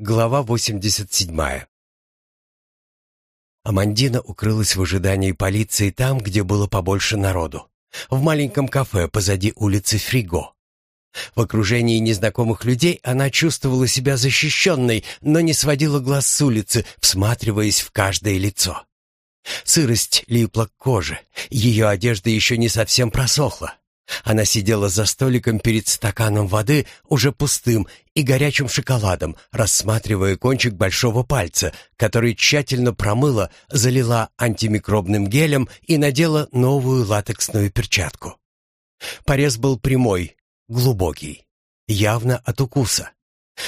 Глава 87. Амандина укрылась в ожидании полиции там, где было побольше народу. В маленьком кафе позади улицы Фриго. В окружении незнакомых людей она чувствовала себя защищенной, но не сводила глаз с улицы, всматриваясь в каждое лицо. Сырость липла к коже, ее одежда еще не совсем просохла. Она сидела за столиком перед стаканом воды, уже пустым, и горячим шоколадом, рассматривая кончик большого пальца, который тщательно промыла, залила антимикробным гелем и надела новую латексную перчатку. Порез был прямой, глубокий, явно от укуса.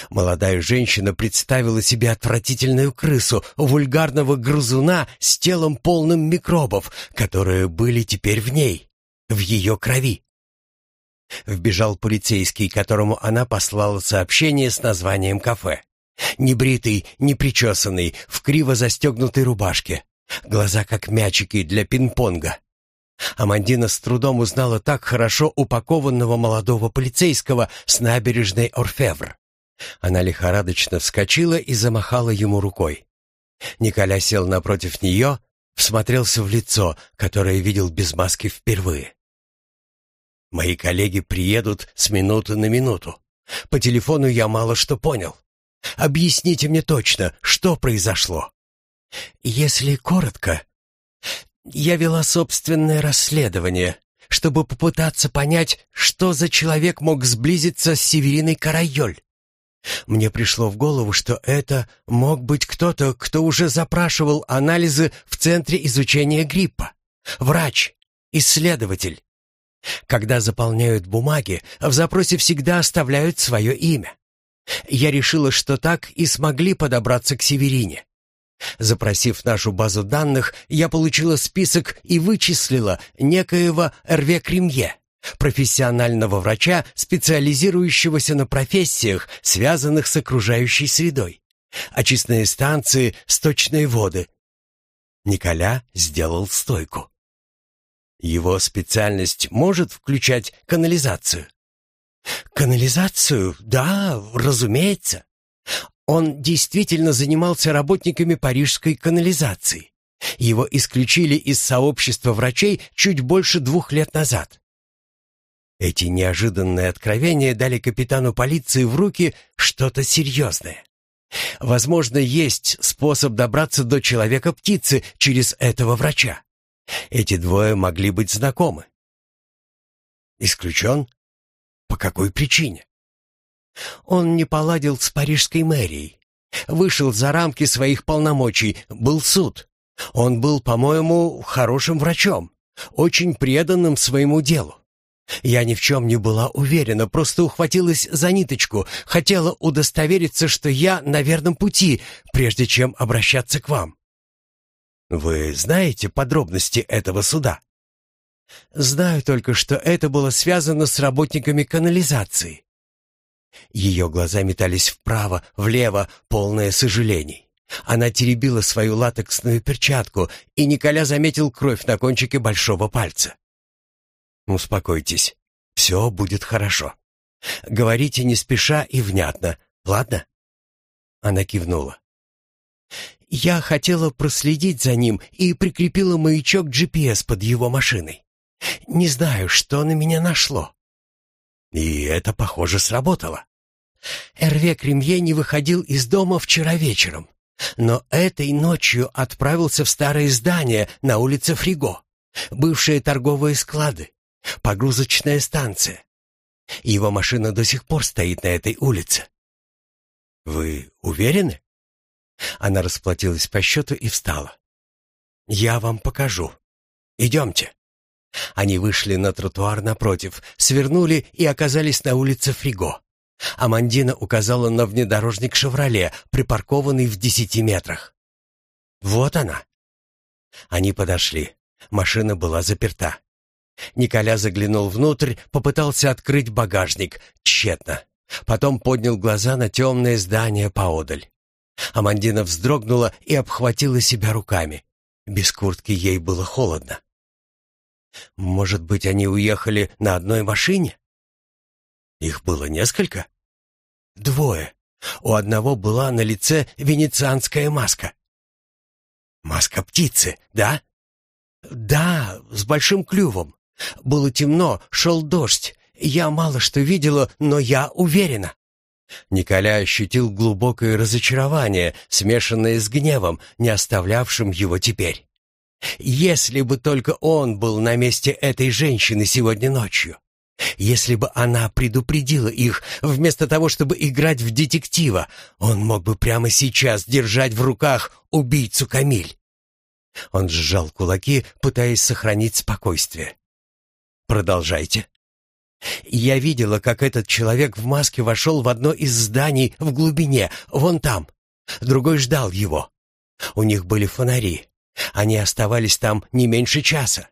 Молодая женщина представила себе отвратительную крысу, вульгарного грызуна с телом полным микробов, которые были теперь в ней, в ее крови. Вбежал полицейский, которому она послала сообщение с названием кафе. Небритый, непричесанный, в криво застегнутой рубашке. Глаза как мячики для пинг-понга. Амандина с трудом узнала так хорошо упакованного молодого полицейского с набережной Орфевр. Она лихорадочно вскочила и замахала ему рукой. Николя сел напротив нее, всмотрелся в лицо, которое видел без маски впервые. Мои коллеги приедут с минуты на минуту. По телефону я мало что понял. Объясните мне точно, что произошло. Если коротко, я вела собственное расследование, чтобы попытаться понять, что за человек мог сблизиться с Севериной Карайоль. Мне пришло в голову, что это мог быть кто-то, кто уже запрашивал анализы в Центре изучения гриппа. Врач, исследователь. Когда заполняют бумаги, в запросе всегда оставляют свое имя. Я решила, что так и смогли подобраться к Северине. Запросив нашу базу данных, я получила список и вычислила некоего Эрве Кремье, профессионального врача, специализирующегося на профессиях, связанных с окружающей средой. Очистные станции, сточные воды. Николя сделал стойку. Его специальность может включать канализацию? Канализацию? Да, разумеется. Он действительно занимался работниками парижской канализации. Его исключили из сообщества врачей чуть больше двух лет назад. Эти неожиданные откровения дали капитану полиции в руки что-то серьезное. Возможно, есть способ добраться до человека-птицы через этого врача. Эти двое могли быть знакомы. Исключен? По какой причине? Он не поладил с парижской мэрией. Вышел за рамки своих полномочий, был суд. Он был, по-моему, хорошим врачом, очень преданным своему делу. Я ни в чем не была уверена, просто ухватилась за ниточку, хотела удостовериться, что я на верном пути, прежде чем обращаться к вам. Вы знаете подробности этого суда? Знаю только, что это было связано с работниками канализации. Ее глаза метались вправо, влево, полное сожалений. Она теребила свою латексную перчатку, и Николя заметил кровь на кончике большого пальца. «Успокойтесь, все будет хорошо. Говорите не спеша и внятно, ладно?» Она кивнула. Я хотела проследить за ним и прикрепила маячок GPS под его машиной. Не знаю, что на меня нашло. И это, похоже, сработало. Эрве Кремье не выходил из дома вчера вечером, но этой ночью отправился в старое здание на улице Фриго, бывшие торговые склады, погрузочная станция. Его машина до сих пор стоит на этой улице. Вы уверены? Она расплатилась по счету и встала. «Я вам покажу. Идемте». Они вышли на тротуар напротив, свернули и оказались на улице Фриго. Амандина указала на внедорожник «Шевроле», припаркованный в десяти метрах. «Вот она». Они подошли. Машина была заперта. Николя заглянул внутрь, попытался открыть багажник. Тщетно. Потом поднял глаза на темное здание поодаль. Амандина вздрогнула и обхватила себя руками. Без куртки ей было холодно. Может быть, они уехали на одной машине? Их было несколько? Двое. У одного была на лице венецианская маска. Маска птицы, да? Да, с большим клювом. Было темно, шел дождь. Я мало что видела, но я уверена. Николя ощутил глубокое разочарование, смешанное с гневом, не оставлявшим его теперь. Если бы только он был на месте этой женщины сегодня ночью. Если бы она предупредила их, вместо того, чтобы играть в детектива, он мог бы прямо сейчас держать в руках убийцу Камиль. Он сжал кулаки, пытаясь сохранить спокойствие. «Продолжайте». «Я видела, как этот человек в маске вошел в одно из зданий в глубине, вон там. Другой ждал его. У них были фонари. Они оставались там не меньше часа.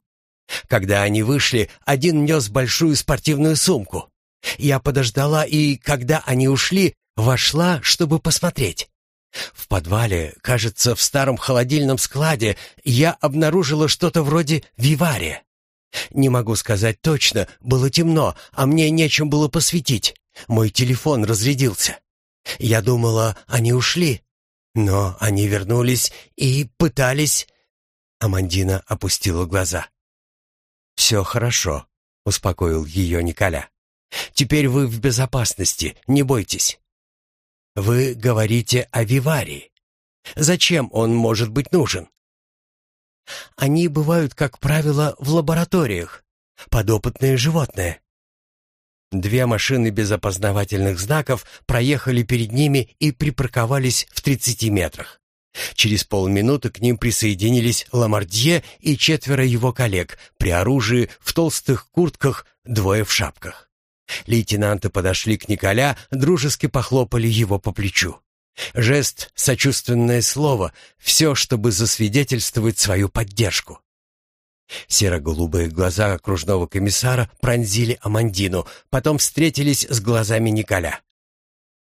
Когда они вышли, один нес большую спортивную сумку. Я подождала и, когда они ушли, вошла, чтобы посмотреть. В подвале, кажется, в старом холодильном складе, я обнаружила что-то вроде вивария. Не могу сказать точно, было темно, а мне нечем было посветить. Мой телефон разрядился. Я думала, они ушли, но они вернулись и пытались Амандина опустила глаза. «Все хорошо», — успокоил ее Николя. «Теперь вы в безопасности, не бойтесь». «Вы говорите о виварии. Зачем он может быть нужен?» «Они бывают, как правило, в лабораториях. Подопытные животные». Две машины без опознавательных знаков проехали перед ними и припарковались в тридцати метрах. Через полминуты к ним присоединились Ламардье и четверо его коллег при оружии в толстых куртках, двое в шапках. Лейтенанты подошли к Николя, дружески похлопали его по плечу. Жест, сочувственное слово, все, чтобы засвидетельствовать свою поддержку. Серо-голубые глаза окружного комиссара пронзили Амандину, потом встретились с глазами Николя.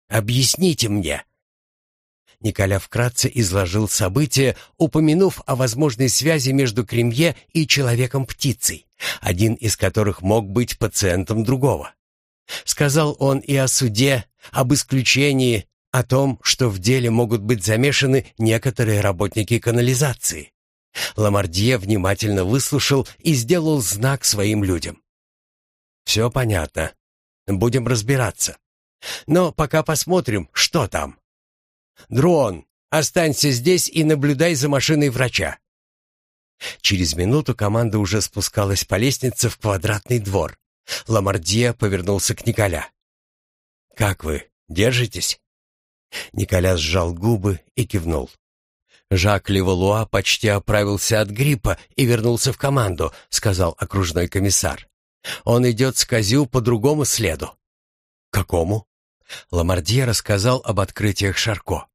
«Объясните мне», Николя вкратце изложил события, упомянув о возможной связи между Кремье и человеком-птицей, один из которых мог быть пациентом другого. Сказал он и о суде, об исключении, о том, что в деле могут быть замешаны некоторые работники канализации. Ламардье внимательно выслушал и сделал знак своим людям. «Все понятно. Будем разбираться. Но пока посмотрим, что там». «Дрон, останься здесь и наблюдай за машиной врача». Через минуту команда уже спускалась по лестнице в квадратный двор. Ламардье повернулся к Николя. «Как вы? Держитесь?» Николя сжал губы и кивнул. «Жак Левалуа почти оправился от гриппа и вернулся в команду», — сказал окружной комиссар. «Он идет с Козю по другому следу». «Какому?» Ламардье рассказал об открытиях Шарко.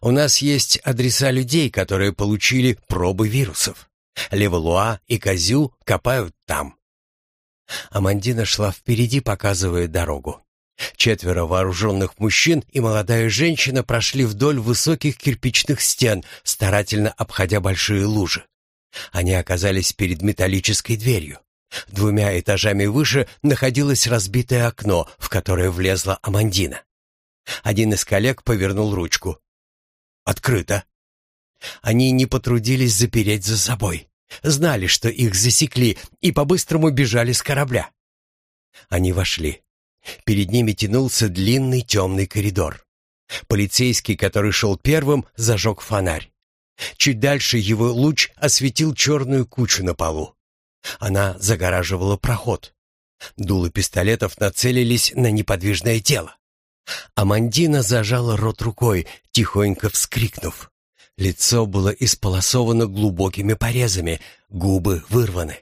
«У нас есть адреса людей, которые получили пробы вирусов. Левалуа и Козю копают там». Амандина шла впереди, показывая дорогу. Четверо вооруженных мужчин и молодая женщина прошли вдоль высоких кирпичных стен, старательно обходя большие лужи. Они оказались перед металлической дверью. Двумя этажами выше находилось разбитое окно, в которое влезла Амандина. Один из коллег повернул ручку. «Открыто». Они не потрудились запереть за собой. Знали, что их засекли, и по-быстрому бежали с корабля. Они вошли. Перед ними тянулся длинный темный коридор. Полицейский, который шел первым, зажег фонарь. Чуть дальше его луч осветил черную кучу на полу. Она загораживала проход. Дулы пистолетов нацелились на неподвижное тело. Амандина зажала рот рукой, тихонько вскрикнув. Лицо было исполосовано глубокими порезами, губы вырваны.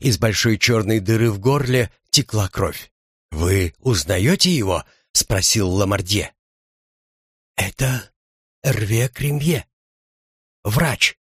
Из большой черной дыры в горле текла кровь. «Вы узнаете его?» — спросил Ламардье. «Это Рве Кремье. Врач».